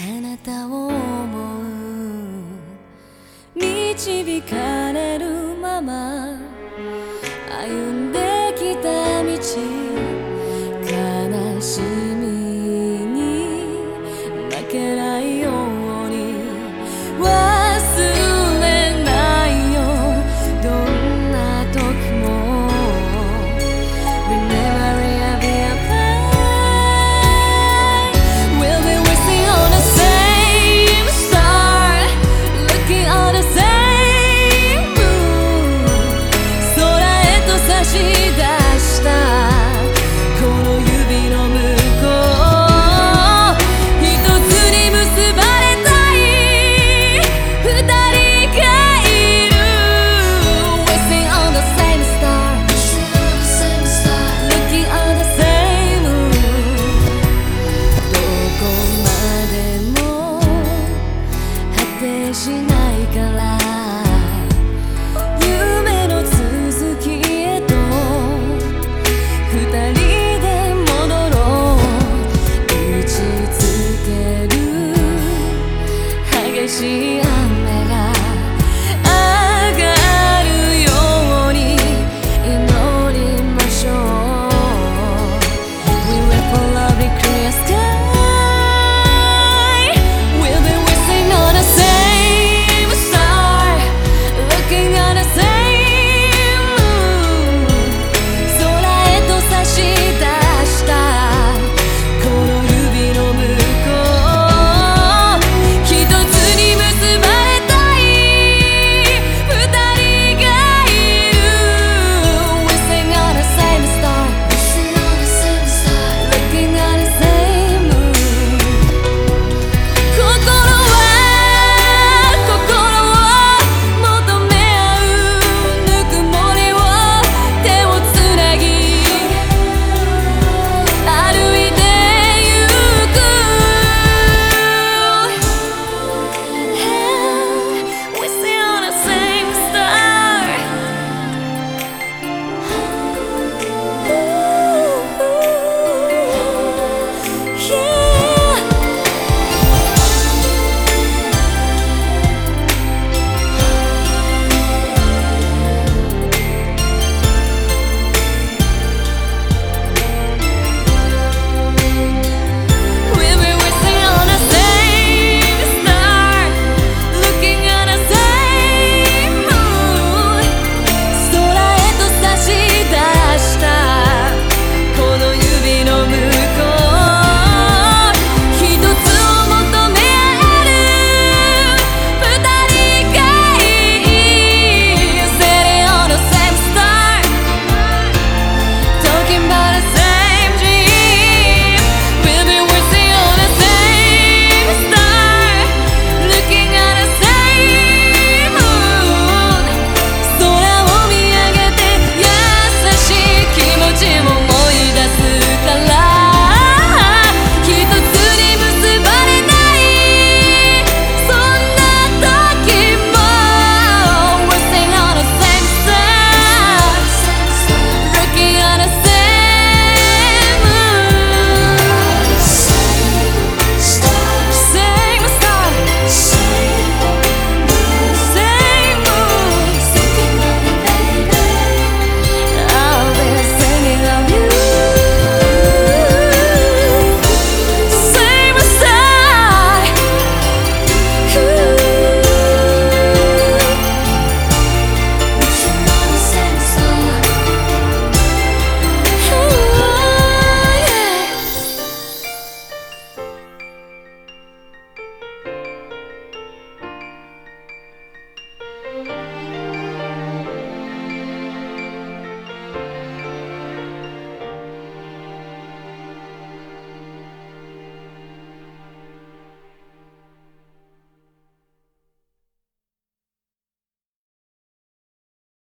あなたを思う。導かれるまま歩んできた道。